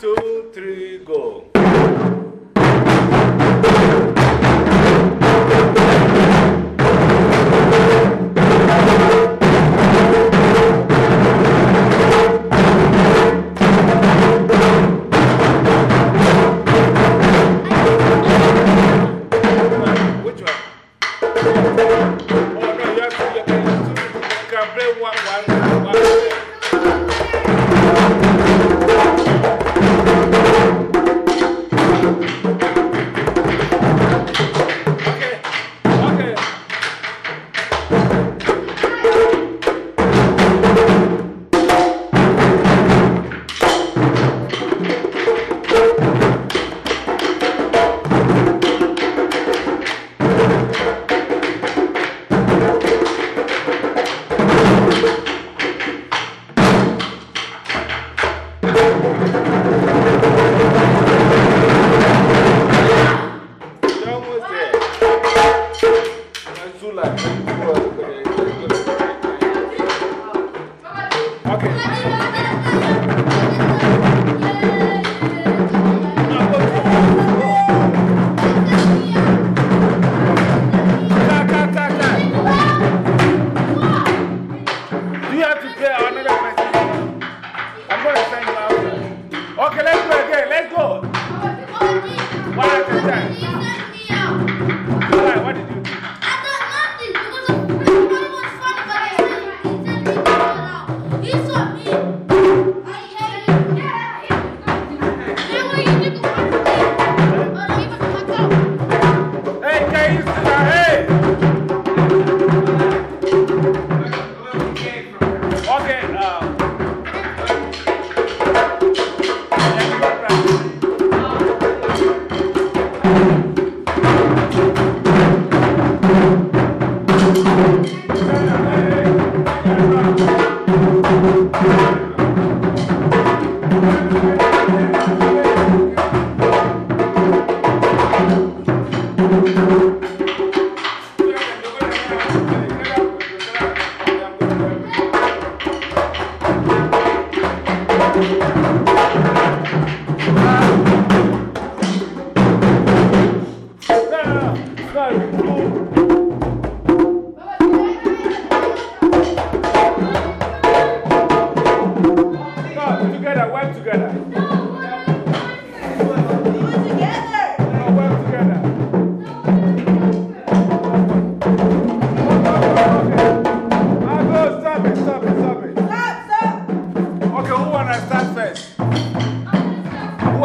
two, three, go. Send you out. Okay, let's go again. Let's go. One at a time. No,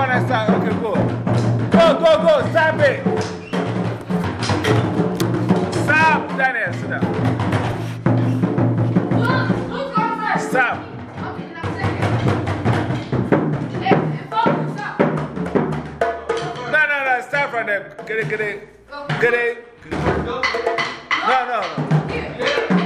Who wanna start? Okay, go. Go, go, go, stop it. Stop, Daniel, sit down. Stop. No, no, no, start from there. Get it, get it. Get it. No, no, no.